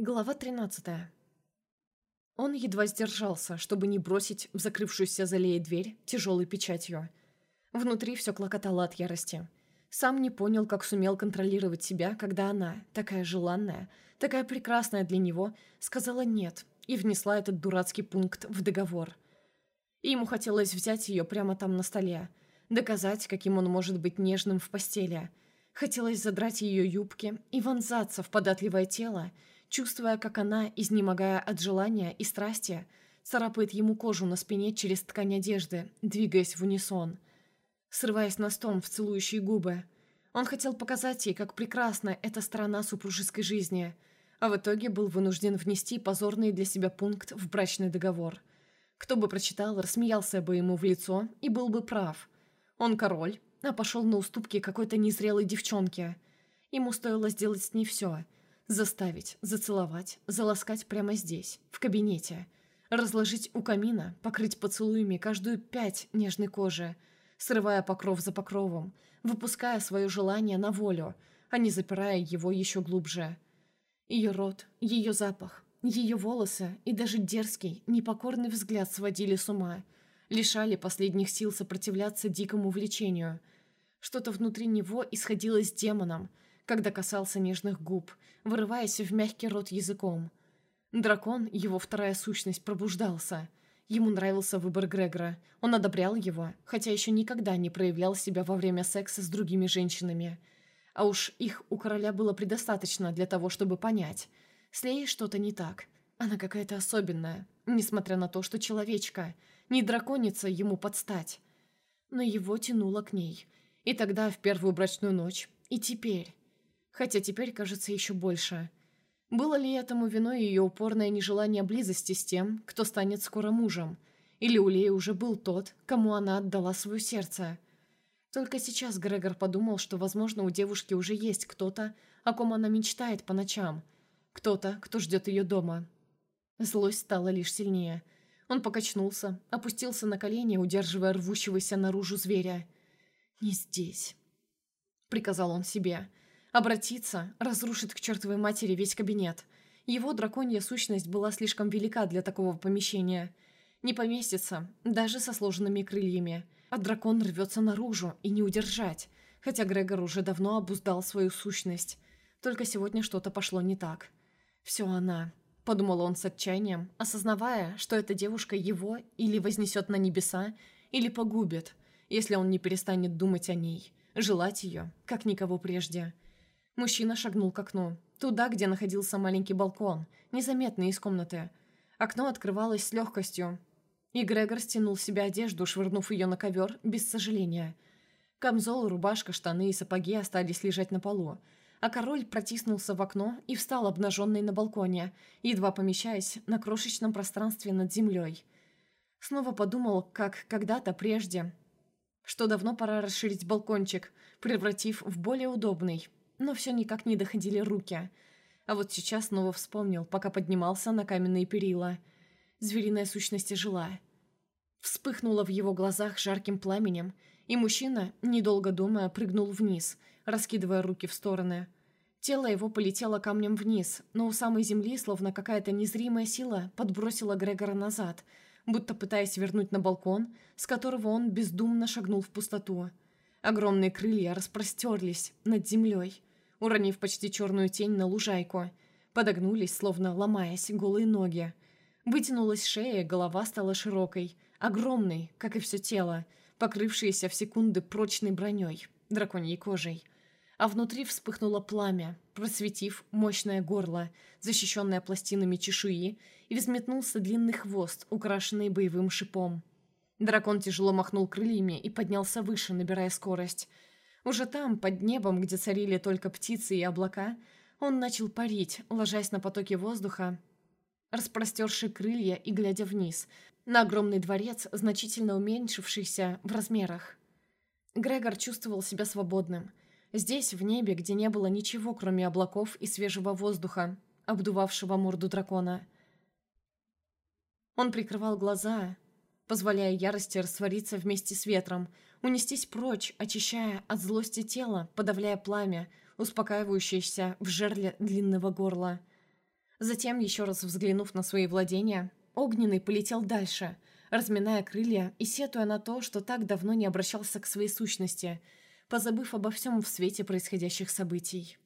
Глава 13. Он едва сдержался, чтобы не бросить в закрывшуюся за Леей дверь тяжелой печатью. Внутри все клокотало от ярости. Сам не понял, как сумел контролировать себя, когда она, такая желанная, такая прекрасная для него, сказала «нет» и внесла этот дурацкий пункт в договор. И ему хотелось взять ее прямо там на столе, доказать, каким он может быть нежным в постели. Хотелось задрать ее юбки и вонзаться в податливое тело, чувствуя, как она, изнемогая от желания и страсти, царапает ему кожу на спине через ткань одежды, двигаясь в унисон. Срываясь на стом в целующие губы. Он хотел показать ей, как прекрасна эта сторона супружеской жизни, а в итоге был вынужден внести позорный для себя пункт в брачный договор. Кто бы прочитал, рассмеялся бы ему в лицо и был бы прав. Он король, а пошел на уступки какой-то незрелой девчонке. Ему стоило сделать с ней все — Заставить, зацеловать, заласкать прямо здесь, в кабинете. Разложить у камина, покрыть поцелуями каждую пять нежной кожи, срывая покров за покровом, выпуская свое желание на волю, а не запирая его еще глубже. Ее рот, ее запах, ее волосы и даже дерзкий, непокорный взгляд сводили с ума, лишали последних сил сопротивляться дикому влечению. Что-то внутри него исходило с демоном – когда касался нежных губ, вырываясь в мягкий рот языком. Дракон, его вторая сущность, пробуждался. Ему нравился выбор Грегора. Он одобрял его, хотя еще никогда не проявлял себя во время секса с другими женщинами. А уж их у короля было предостаточно для того, чтобы понять. С Леей что-то не так. Она какая-то особенная, несмотря на то, что человечка, не драконица ему подстать. Но его тянуло к ней. И тогда, в первую брачную ночь, и теперь хотя теперь кажется еще больше. Было ли этому виной ее упорное нежелание близости с тем, кто станет скоро мужем? Или у Леи уже был тот, кому она отдала свое сердце? Только сейчас Грегор подумал, что, возможно, у девушки уже есть кто-то, о ком она мечтает по ночам. Кто-то, кто ждет ее дома. Злость стала лишь сильнее. Он покачнулся, опустился на колени, удерживая рвущегося наружу зверя. «Не здесь», — приказал он себе, — Обратиться разрушит к чертовой матери весь кабинет. Его драконья сущность была слишком велика для такого помещения. Не поместится, даже со сложенными крыльями. А дракон рвется наружу и не удержать, хотя Грегор уже давно обуздал свою сущность. Только сегодня что-то пошло не так. «Все она», — подумал он с отчаянием, осознавая, что эта девушка его или вознесет на небеса, или погубит, если он не перестанет думать о ней, желать ее, как никого прежде. Мужчина шагнул к окну. Туда, где находился маленький балкон, незаметный из комнаты. Окно открывалось с легкостью. И Грегор стянул с себя одежду, швырнув ее на ковер, без сожаления. Камзол, рубашка, штаны и сапоги остались лежать на полу. А король протиснулся в окно и встал обнаженный на балконе, едва помещаясь на крошечном пространстве над землей. Снова подумал, как когда-то прежде, что давно пора расширить балкончик, превратив в более удобный, но все никак не доходили руки. А вот сейчас снова вспомнил, пока поднимался на каменные перила. Звериная сущность жила. Вспыхнула в его глазах жарким пламенем, и мужчина, недолго думая, прыгнул вниз, раскидывая руки в стороны. Тело его полетело камнем вниз, но у самой земли, словно какая-то незримая сила, подбросила Грегора назад, будто пытаясь вернуть на балкон, с которого он бездумно шагнул в пустоту. Огромные крылья распростерлись над землей, уронив почти черную тень на лужайку. Подогнулись, словно ломаясь, голые ноги. Вытянулась шея, голова стала широкой, огромной, как и все тело, покрывшееся в секунды прочной броней, драконьей кожей. А внутри вспыхнуло пламя, просветив мощное горло, защищенное пластинами чешуи, и взметнулся длинный хвост, украшенный боевым шипом. Дракон тяжело махнул крыльями и поднялся выше, набирая скорость — уже там, под небом, где царили только птицы и облака, он начал парить, ложась на потоки воздуха, распростерши крылья и глядя вниз, на огромный дворец, значительно уменьшившийся в размерах. Грегор чувствовал себя свободным. Здесь, в небе, где не было ничего, кроме облаков и свежего воздуха, обдувавшего морду дракона. Он прикрывал глаза, позволяя ярости раствориться вместе с ветром, унестись прочь, очищая от злости тело, подавляя пламя, успокаивающееся в жерле длинного горла. Затем, еще раз взглянув на свои владения, Огненный полетел дальше, разминая крылья и сетуя на то, что так давно не обращался к своей сущности, позабыв обо всем в свете происходящих событий.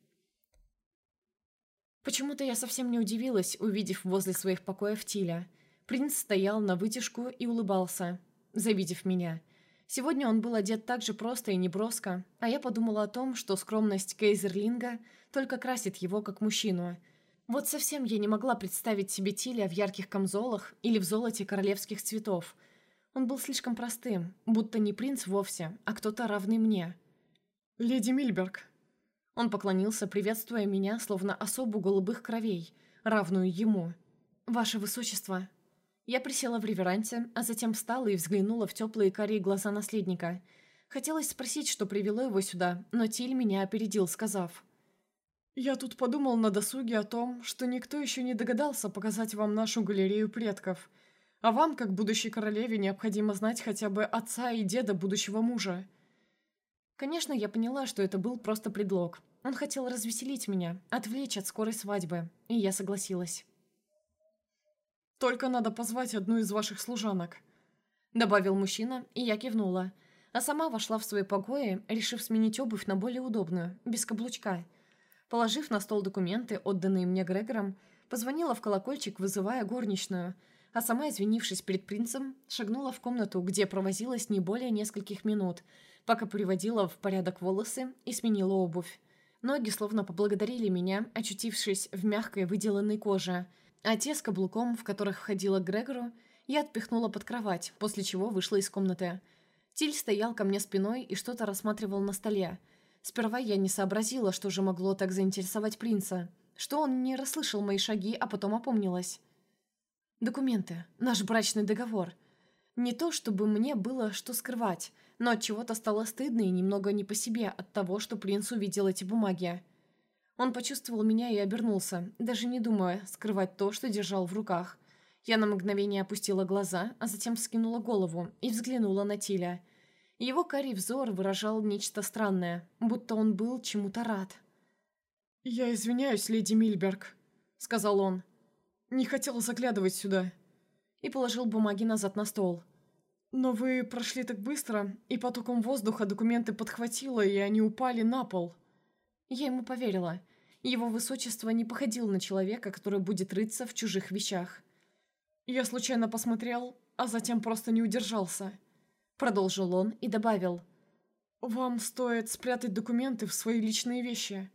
Почему-то я совсем не удивилась, увидев возле своих покоев Тиля. Принц стоял на вытяжку и улыбался, завидев меня. Сегодня он был одет так же просто и неброско, а я подумала о том, что скромность Кейзерлинга только красит его как мужчину. Вот совсем я не могла представить себе Тиля в ярких камзолах или в золоте королевских цветов. Он был слишком простым, будто не принц вовсе, а кто-то равный мне. «Леди Мильберг», он поклонился, приветствуя меня, словно особу голубых кровей, равную ему. «Ваше Высочество!» Я присела в реверанте, а затем встала и взглянула в теплые карие глаза наследника. Хотелось спросить, что привело его сюда, но Тиль меня опередил, сказав. «Я тут подумал на досуге о том, что никто еще не догадался показать вам нашу галерею предков. А вам, как будущей королеве, необходимо знать хотя бы отца и деда будущего мужа». Конечно, я поняла, что это был просто предлог. Он хотел развеселить меня, отвлечь от скорой свадьбы, и я согласилась. «Только надо позвать одну из ваших служанок», — добавил мужчина, и я кивнула, а сама вошла в свои покои, решив сменить обувь на более удобную, без каблучка. Положив на стол документы, отданные мне Грегором, позвонила в колокольчик, вызывая горничную, а сама, извинившись перед принцем, шагнула в комнату, где провозилась не более нескольких минут — пока приводила в порядок волосы и сменила обувь. Ноги словно поблагодарили меня, очутившись в мягкой выделанной коже, а те с каблуком, в которых входила к Грегору, я отпихнула под кровать, после чего вышла из комнаты. Тиль стоял ко мне спиной и что-то рассматривал на столе. Сперва я не сообразила, что же могло так заинтересовать принца, что он не расслышал мои шаги, а потом опомнилась. «Документы. Наш брачный договор. Не то, чтобы мне было что скрывать, но от чего-то стало стыдно и немного не по себе от того, что принц увидел эти бумаги. Он почувствовал меня и обернулся, даже не думая скрывать то, что держал в руках. Я на мгновение опустила глаза, а затем вскинула голову и взглянула на Тиля. Его карий взор выражал нечто странное, будто он был чему-то рад. «Я извиняюсь, леди Мильберг», — сказал он. «Не хотел заглядывать сюда». И положил бумаги назад на стол. «Но вы прошли так быстро, и потоком воздуха документы подхватило, и они упали на пол». Я ему поверила. Его высочество не походил на человека, который будет рыться в чужих вещах. «Я случайно посмотрел, а затем просто не удержался», — продолжил он и добавил. «Вам стоит спрятать документы в свои личные вещи».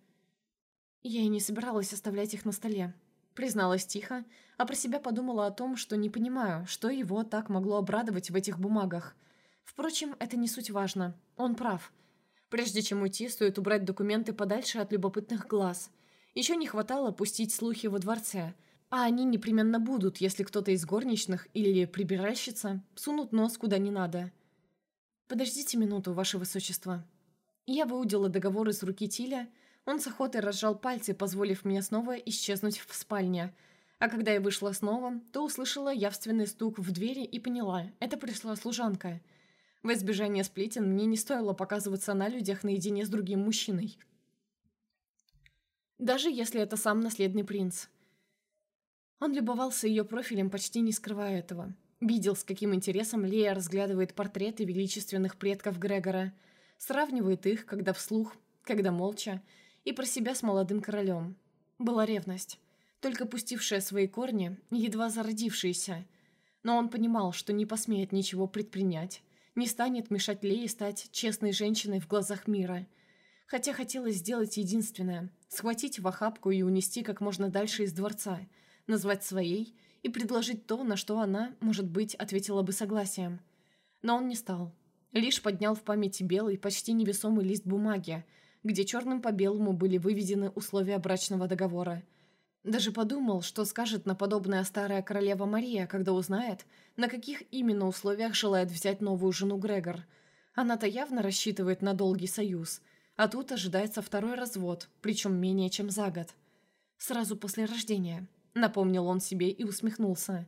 Я и не собиралась оставлять их на столе. Призналась тихо, а про себя подумала о том, что не понимаю, что его так могло обрадовать в этих бумагах. Впрочем, это не суть важно. Он прав. Прежде чем уйти, стоит убрать документы подальше от любопытных глаз. Еще не хватало пустить слухи во дворце. А они непременно будут, если кто-то из горничных или прибиральщица сунут нос куда не надо. «Подождите минуту, ваше высочество». Я выудила договор из руки Тиля, он с охотой разжал пальцы, позволив мне снова исчезнуть в спальне. А когда я вышла снова, то услышала явственный стук в двери и поняла, это пришла служанка. В избежание сплетен мне не стоило показываться на людях наедине с другим мужчиной. Даже если это сам наследный принц. Он любовался ее профилем, почти не скрывая этого. Видел, с каким интересом Лея разглядывает портреты величественных предков Грегора. Сравнивает их, когда вслух, когда молча, и про себя с молодым королем. Была ревность, только пустившая свои корни, едва зародившаяся. Но он понимал, что не посмеет ничего предпринять, не станет мешать Лее стать честной женщиной в глазах мира. Хотя хотелось сделать единственное – схватить в охапку и унести как можно дальше из дворца, назвать своей и предложить то, на что она, может быть, ответила бы согласием. Но он не стал. Лишь поднял в памяти белый, почти невесомый лист бумаги, где черным по белому были выведены условия брачного договора. Даже подумал, что скажет на подобное старая королева Мария, когда узнает, на каких именно условиях желает взять новую жену Грегор. Она-то явно рассчитывает на долгий союз, а тут ожидается второй развод, причем менее чем за год. Сразу после рождения, напомнил он себе и усмехнулся.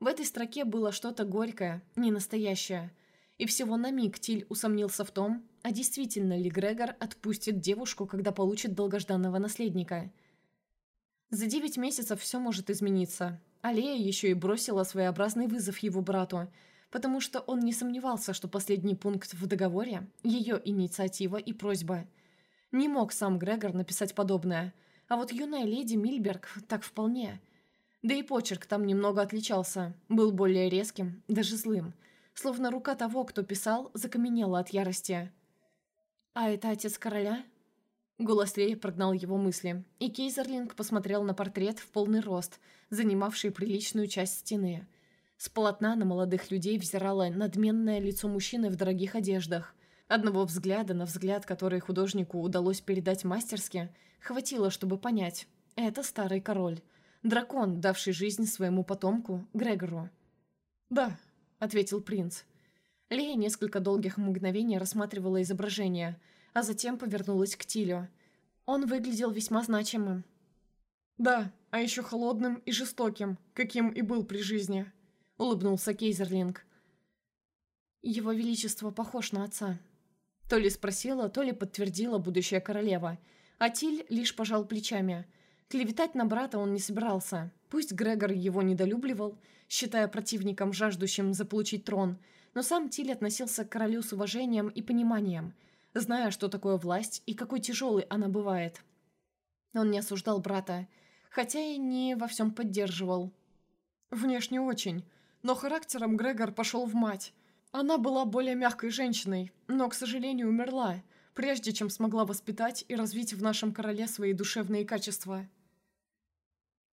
В этой строке было что-то горькое, ненастоящее – и всего на миг Тиль усомнился в том, а действительно ли Грегор отпустит девушку, когда получит долгожданного наследника. За девять месяцев все может измениться. Алея еще и бросила своеобразный вызов его брату, потому что он не сомневался, что последний пункт в договоре – ее инициатива и просьба. Не мог сам Грегор написать подобное, а вот юная леди Мильберг так вполне. Да и почерк там немного отличался, был более резким, даже злым, словно рука того, кто писал, закаменела от ярости. «А это отец короля?» Голос Леи прогнал его мысли, и Кейзерлинг посмотрел на портрет в полный рост, занимавший приличную часть стены. С полотна на молодых людей взирало надменное лицо мужчины в дорогих одеждах. Одного взгляда на взгляд, который художнику удалось передать мастерски, хватило, чтобы понять – это старый король. Дракон, давший жизнь своему потомку, Грегору. «Да», – ответил принц. Лея несколько долгих мгновений рассматривала изображение – а затем повернулась к Тилю. Он выглядел весьма значимым. «Да, а еще холодным и жестоким, каким и был при жизни», — улыбнулся Кейзерлинг. «Его Величество похож на отца». То ли спросила, то ли подтвердила будущая королева, а Тиль лишь пожал плечами. Клеветать на брата он не собирался. Пусть Грегор его недолюбливал, считая противником, жаждущим заполучить трон, но сам Тиль относился к королю с уважением и пониманием — зная, что такое власть и какой тяжелой она бывает. Он не осуждал брата, хотя и не во всем поддерживал. Внешне очень, но характером Грегор пошел в мать. Она была более мягкой женщиной, но, к сожалению, умерла, прежде чем смогла воспитать и развить в нашем короле свои душевные качества.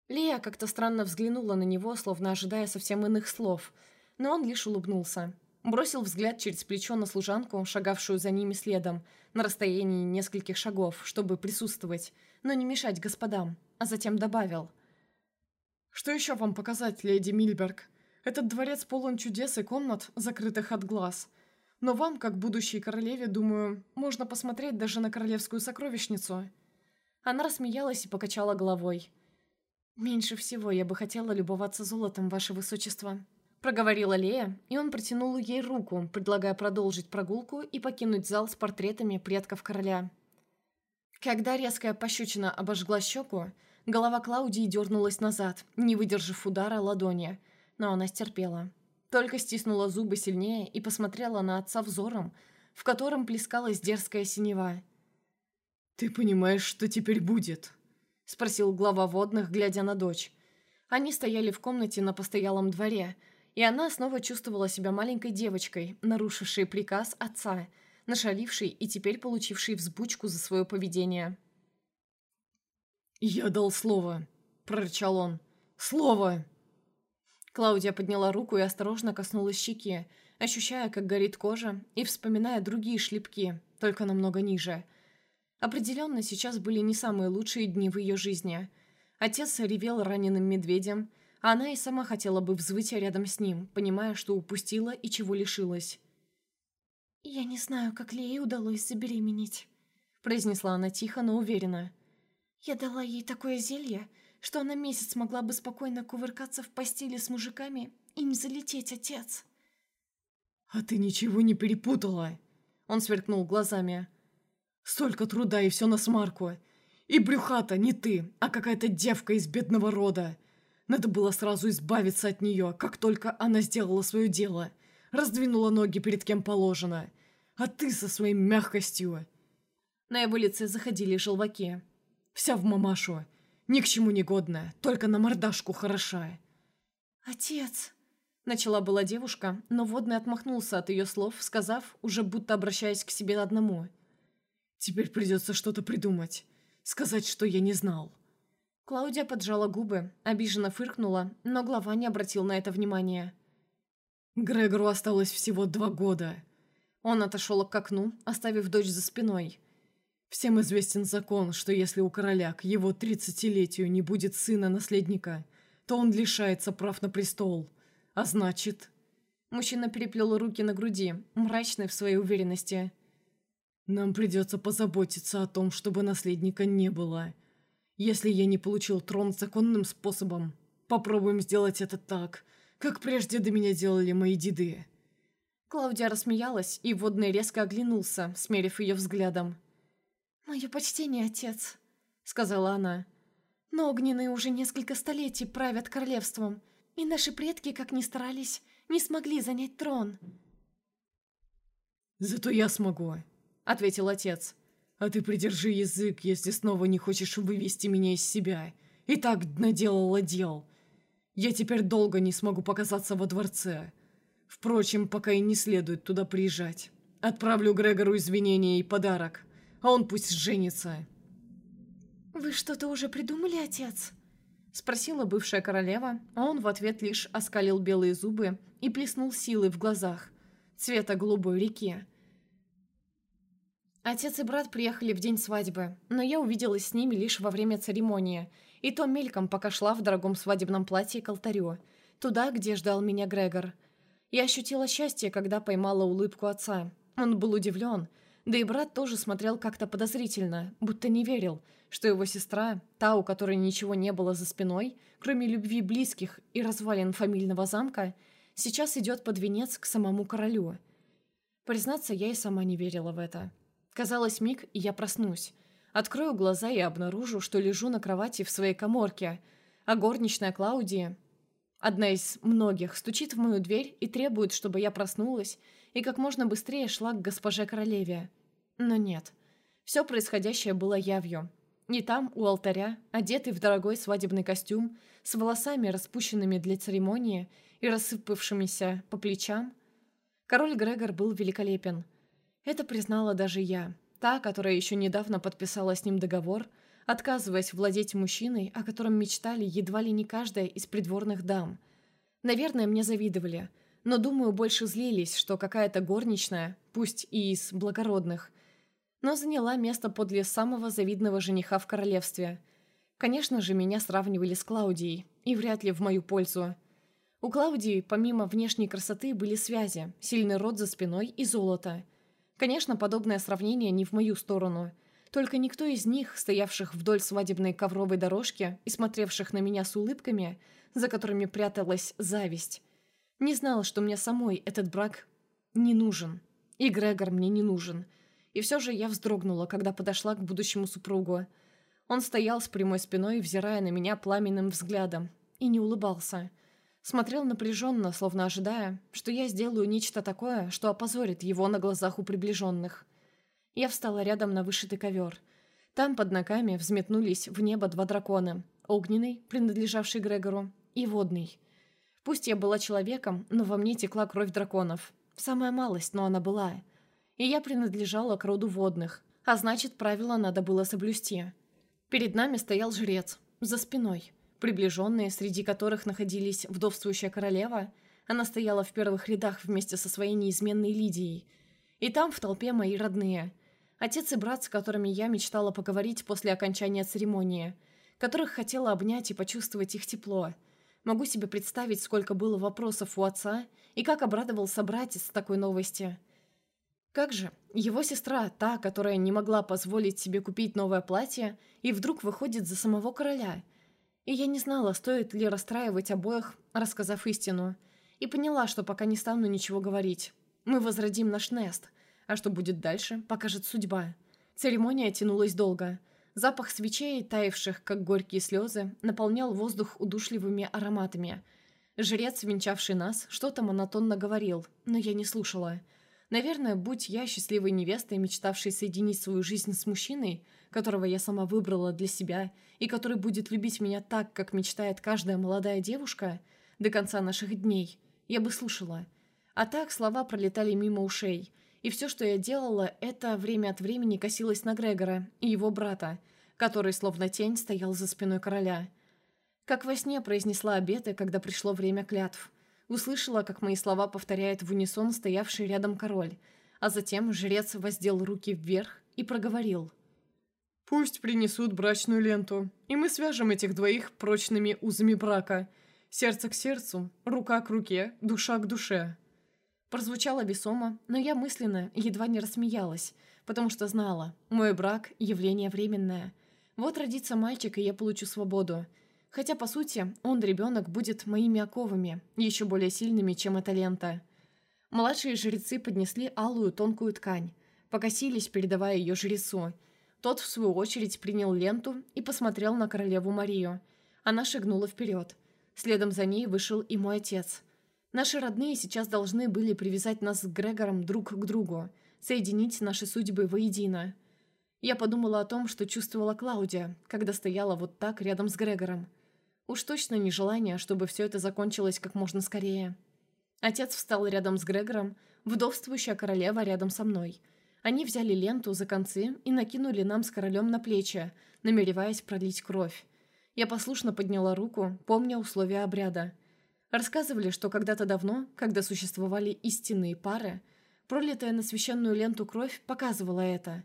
Лия как-то странно взглянула на него, словно ожидая совсем иных слов, но он лишь улыбнулся. Бросил взгляд через плечо на служанку, шагавшую за ними следом, на расстоянии нескольких шагов, чтобы присутствовать, но не мешать господам, а затем добавил. «Что еще вам показать, леди Мильберг? Этот дворец полон чудес и комнат, закрытых от глаз. Но вам, как будущей королеве, думаю, можно посмотреть даже на королевскую сокровищницу». Она рассмеялась и покачала головой. «Меньше всего я бы хотела любоваться золотом, ваше высочество», проговорила Лея, и он протянул ей руку, предлагая продолжить прогулку и покинуть зал с портретами предков короля. Когда резкая пощечина обожгла щеку, голова Клаудии дернулась назад, не выдержав удара ладони, но она стерпела. Только стиснула зубы сильнее и посмотрела на отца взором, в котором плескалась дерзкая синева. «Ты понимаешь, что теперь будет?» — спросил глава водных, глядя на дочь. Они стояли в комнате на постоялом дворе — и она снова чувствовала себя маленькой девочкой, нарушившей приказ отца, нашалившей и теперь получившей взбучку за свое поведение. «Я дал слово», — прорычал он. «Слово!» Клаудия подняла руку и осторожно коснулась щеки, ощущая, как горит кожа, и вспоминая другие шлепки, только намного ниже. Определенно, сейчас были не самые лучшие дни в ее жизни. Отец ревел раненым медведем, она и сама хотела бы взвыть рядом с ним, понимая, что упустила и чего лишилась. «Я не знаю, как Лее удалось забеременеть», — произнесла она тихо, но уверенно. «Я дала ей такое зелье, что она месяц могла бы спокойно кувыркаться в постели с мужиками и не залететь, отец». «А ты ничего не перепутала?» Он сверкнул глазами. «Столько труда и все на смарку. И брюхата не ты, а какая-то девка из бедного рода. Надо было сразу избавиться от нее, как только она сделала свое дело. Раздвинула ноги перед кем положено. А ты со своей мягкостью... На его лице заходили желваки. Вся в мамашу. Ни к чему не годная, только на мордашку хороша. «Отец!» Начала была девушка, но водный отмахнулся от ее слов, сказав, уже будто обращаясь к себе одному. «Теперь придется что-то придумать. Сказать, что я не знал». Клаудия поджала губы, обиженно фыркнула, но глава не обратил на это внимания. «Грегору осталось всего два года». Он отошел к окну, оставив дочь за спиной. «Всем известен закон, что если у короля к его тридцатилетию не будет сына-наследника, то он лишается прав на престол. А значит...» Мужчина переплел руки на груди, мрачный в своей уверенности. «Нам придется позаботиться о том, чтобы наследника не было. Если я не получил трон законным способом, попробуем сделать это так, как прежде до меня делали мои деды». Клаудия рассмеялась, и водный резко оглянулся, смерив ее взглядом. «Мое почтение, отец», — сказала она. Но огненные уже несколько столетий правят королевством, и наши предки, как ни старались, не смогли занять трон. «Зато я смогу», — ответил отец. «А ты придержи язык, если снова не хочешь вывести меня из себя. И так наделала дел. Я теперь долго не смогу показаться во дворце. Впрочем, пока и не следует туда приезжать. Отправлю Грегору извинения и подарок, а он пусть женится». «Вы что-то уже придумали, отец?» Спросила бывшая королева, а он в ответ лишь оскалил белые зубы и плеснул силой в глазах, цвета голубой реки. Отец и брат приехали в день свадьбы, но я увиделась с ними лишь во время церемонии, и то мельком, пока шла в дорогом свадебном платье к алтарю, туда, где ждал меня Грегор. Я ощутила счастье, когда поймала улыбку отца. Он был удивлен, да и брат тоже смотрел как-то подозрительно, будто не верил, что его сестра, та, у которой ничего не было за спиной, кроме любви близких и развалин фамильного замка, сейчас идет под венец к самому королю. Признаться, я и сама не верила в это. Казалось, миг, и я проснусь. Открою глаза и обнаружу, что лежу на кровати в своей коморке, а горничная Клаудия, одна из многих, стучит в мою дверь и требует, чтобы я проснулась и как можно быстрее шла к госпоже королеве. Но нет. Все происходящее было явью. И там, у алтаря, одетый в дорогой свадебный костюм, с волосами, распущенными для церемонии и рассыпавшимися по плечам, король Грегор был великолепен. Это признала даже я, та, которая еще недавно подписала с ним договор, отказываясь владеть мужчиной, о котором мечтали едва ли не каждая из придворных дам. Наверное, мне завидовали – но, думаю, больше злились, что какая-то горничная, пусть и из благородных, но заняла место подле самого завидного жениха в королевстве. Конечно же, меня сравнивали с Клаудией, и вряд ли в мою пользу. У Клаудии, помимо внешней красоты, были связи, сильный рот за спиной и золото. Конечно, подобное сравнение не в мою сторону. Только никто из них, стоявших вдоль свадебной ковровой дорожки и смотревших на меня с улыбками, за которыми пряталась зависть, не знала, что мне самой этот брак не нужен. И Грегор мне не нужен. И все же я вздрогнула, когда подошла к будущему супругу. Он стоял с прямой спиной, взирая на меня пламенным взглядом, и не улыбался. Смотрел напряженно, словно ожидая, что я сделаю нечто такое, что опозорит его на глазах у приближенных. Я встала рядом на вышитый ковер. Там под ногами взметнулись в небо два дракона. Огненный, принадлежавший Грегору, и водный. Пусть я была человеком, но во мне текла кровь драконов. Самая малость, но она была. И я принадлежала к роду водных, а значит, правила надо было соблюсти. Перед нами стоял жрец, за спиной. Приближенные, среди которых находились вдовствующая королева, она стояла в первых рядах вместе со своей неизменной Лидией. И там в толпе мои родные. Отец и брат, с которыми я мечтала поговорить после окончания церемонии, которых хотела обнять и почувствовать их тепло – Могу себе представить, сколько было вопросов у отца и как обрадовался братец такой новости. Как же, его сестра, та, которая не могла позволить себе купить новое платье, и вдруг выходит за самого короля. И я не знала, стоит ли расстраивать обоих, рассказав истину. И поняла, что пока не стану ничего говорить. Мы возродим наш Нест, а что будет дальше, покажет судьба. Церемония тянулась долго – Запах свечей, таявших, как горькие слезы, наполнял воздух удушливыми ароматами. Жрец, венчавший нас, что-то монотонно говорил, но я не слушала. Наверное, будь я счастливой невестой, мечтавшей соединить свою жизнь с мужчиной, которого я сама выбрала для себя, и который будет любить меня так, как мечтает каждая молодая девушка, до конца наших дней, я бы слушала. А так слова пролетали мимо ушей – и все, что я делала, это время от времени косилась на Грегора и его брата, который, словно тень, стоял за спиной короля. Как во сне произнесла обеты, когда пришло время клятв. Услышала, как мои слова повторяет в унисон стоявший рядом король, а затем жрец воздел руки вверх и проговорил. «Пусть принесут брачную ленту, и мы свяжем этих двоих прочными узами брака. Сердце к сердцу, рука к руке, душа к душе». Прозвучало весомо, но я мысленно едва не рассмеялась, потому что знала, мой брак – явление временное. Вот родится мальчик, и я получу свободу. Хотя, по сути, он, ребенок, будет моими оковами, еще более сильными, чем эта лента. Младшие жрецы поднесли алую тонкую ткань, покосились, передавая ее жрецу. Тот, в свою очередь, принял ленту и посмотрел на королеву Марию. Она шагнула вперед. Следом за ней вышел и мой отец. Наши родные сейчас должны были привязать нас с Грегором друг к другу, соединить наши судьбы воедино. Я подумала о том, что чувствовала Клаудия, когда стояла вот так рядом с Грегором. Уж точно не желание, чтобы все это закончилось как можно скорее. Отец встал рядом с Грегором, вдовствующая королева рядом со мной. Они взяли ленту за концы и накинули нам с королем на плечи, намереваясь пролить кровь. Я послушно подняла руку, помня условия обряда. Рассказывали, что когда-то давно, когда существовали истинные пары, пролитая на священную ленту кровь показывала это.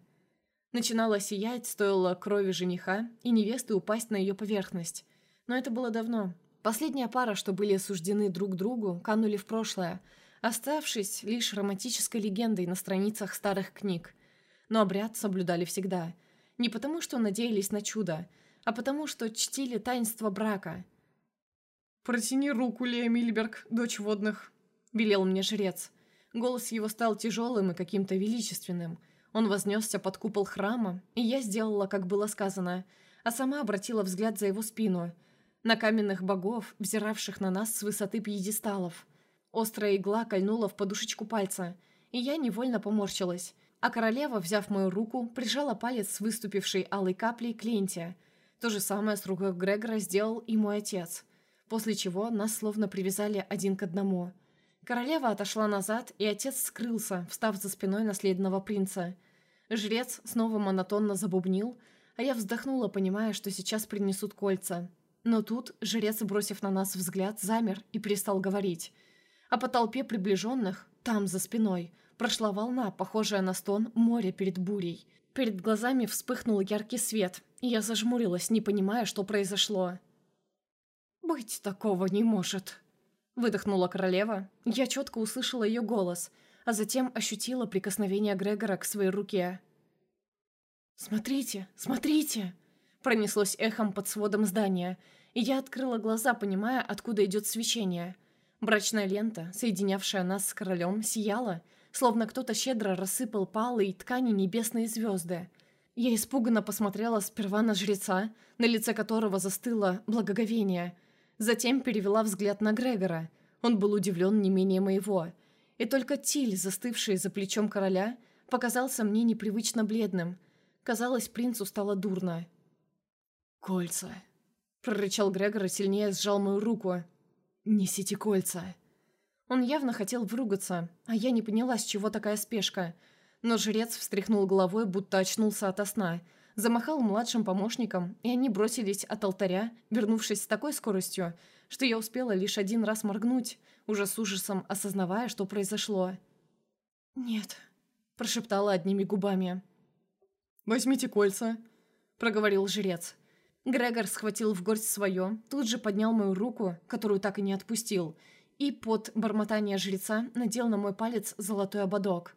Начинала сиять, стоило крови жениха и невесты упасть на ее поверхность. Но это было давно. Последняя пара, что были осуждены друг другу, канули в прошлое, оставшись лишь романтической легендой на страницах старых книг. Но обряд соблюдали всегда. Не потому, что надеялись на чудо, а потому что чтили таинство брака. «Протяни руку, Лея Мильберг, дочь водных», — велел мне жрец. Голос его стал тяжелым и каким-то величественным. Он вознесся под купол храма, и я сделала, как было сказано, а сама обратила взгляд за его спину, на каменных богов, взиравших на нас с высоты пьедесталов. Острая игла кольнула в подушечку пальца, и я невольно поморщилась, а королева, взяв мою руку, прижала палец с выступившей алой каплей к ленте — то же самое с рукой Грегора сделал и мой отец, после чего нас словно привязали один к одному. Королева отошла назад, и отец скрылся, встав за спиной наследного принца. Жрец снова монотонно забубнил, а я вздохнула, понимая, что сейчас принесут кольца. Но тут жрец, бросив на нас взгляд, замер и перестал говорить. А по толпе приближенных, там, за спиной, прошла волна, похожая на стон моря перед бурей. Перед глазами вспыхнул яркий свет, я зажмурилась, не понимая, что произошло. «Быть такого не может», — выдохнула королева. Я четко услышала ее голос, а затем ощутила прикосновение Грегора к своей руке. «Смотрите, смотрите!» Пронеслось эхом под сводом здания, и я открыла глаза, понимая, откуда идет свечение. Брачная лента, соединявшая нас с королем, сияла, словно кто-то щедро рассыпал палы и ткани небесные звезды. Я испуганно посмотрела сперва на жреца, на лице которого застыло благоговение. Затем перевела взгляд на Грегора. Он был удивлен не менее моего. И только Тиль, застывший за плечом короля, показался мне непривычно бледным. Казалось, принцу стало дурно. «Кольца!» — прорычал Грегор и сильнее сжал мою руку. «Несите кольца!» Он явно хотел выругаться, а я не поняла, с чего такая спешка — но жрец встряхнул головой, будто очнулся ото сна, замахал младшим помощником, и они бросились от алтаря, вернувшись с такой скоростью, что я успела лишь один раз моргнуть, уже с ужасом осознавая, что произошло. «Нет», – прошептала одними губами. «Возьмите кольца», – проговорил жрец. Грегор схватил в горсть свое, тут же поднял мою руку, которую так и не отпустил, и под бормотание жреца надел на мой палец золотой ободок.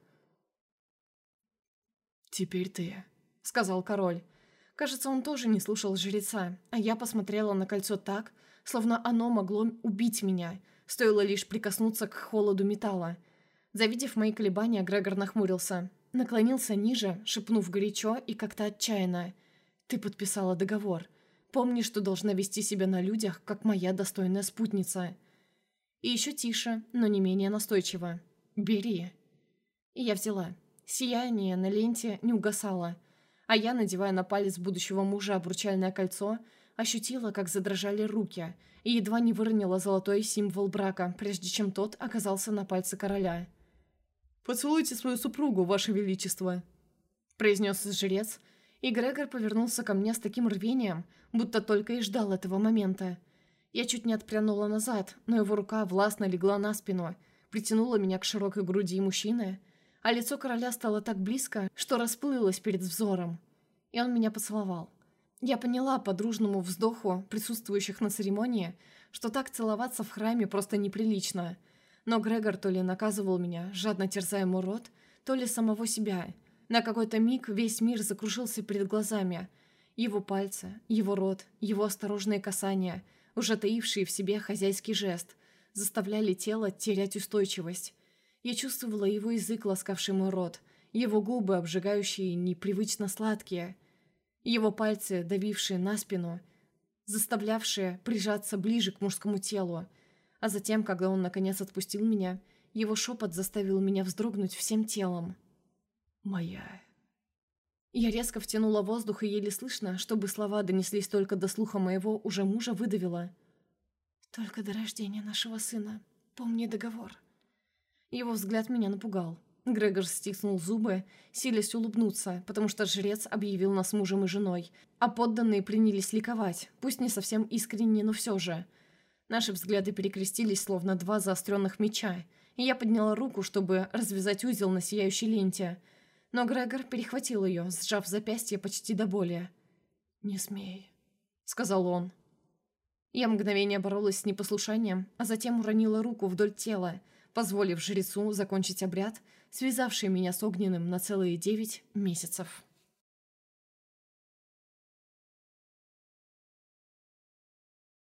«Теперь ты», — сказал король. Кажется, он тоже не слушал жреца, а я посмотрела на кольцо так, словно оно могло убить меня, стоило лишь прикоснуться к холоду металла. Завидев мои колебания, Грегор нахмурился. Наклонился ниже, шепнув горячо и как-то отчаянно. «Ты подписала договор. Помни, что должна вести себя на людях, как моя достойная спутница». И еще тише, но не менее настойчиво. «Бери». И я взяла. Сияние на ленте не угасало, а я, надевая на палец будущего мужа обручальное кольцо, ощутила, как задрожали руки, и едва не выронила золотой символ брака, прежде чем тот оказался на пальце короля. «Поцелуйте свою супругу, ваше величество», — произнес жрец, и Грегор повернулся ко мне с таким рвением, будто только и ждал этого момента. Я чуть не отпрянула назад, но его рука властно легла на спину, притянула меня к широкой груди мужчины — а лицо короля стало так близко, что расплылось перед взором. И он меня поцеловал. Я поняла по дружному вздоху присутствующих на церемонии, что так целоваться в храме просто неприлично. Но Грегор то ли наказывал меня, жадно терзая мой рот, то ли самого себя. На какой-то миг весь мир закружился перед глазами. Его пальцы, его рот, его осторожные касания, уже таившие в себе хозяйский жест, заставляли тело терять устойчивость. Я чувствовала его язык, ласкавший мой рот, его губы, обжигающие непривычно сладкие. Его пальцы, давившие на спину, заставлявшие прижаться ближе к мужскому телу, а затем, когда он наконец отпустил меня, его шепот заставил меня вздрогнуть всем телом. «Моя». Я резко втянула воздух и еле слышно, чтобы слова донеслись только до слуха моего уже мужа, выдавила. «Только до рождения нашего сына. Помни договор». Его взгляд меня напугал. Грегор стиснул зубы, силясь улыбнуться, потому что жрец объявил нас мужем и женой, а подданные принялись ликовать, пусть не совсем искренне, но все же. Наши взгляды перекрестились, словно два заостренных меча, и я подняла руку, чтобы развязать узел на сияющей ленте. Но Грегор перехватил ее, сжав запястье почти до боли. «Не смей», — сказал он. Я мгновение боролась с непослушанием, а затем уронила руку вдоль тела, позволив жрецу закончить обряд, связавший меня с огненным на целые девять месяцев.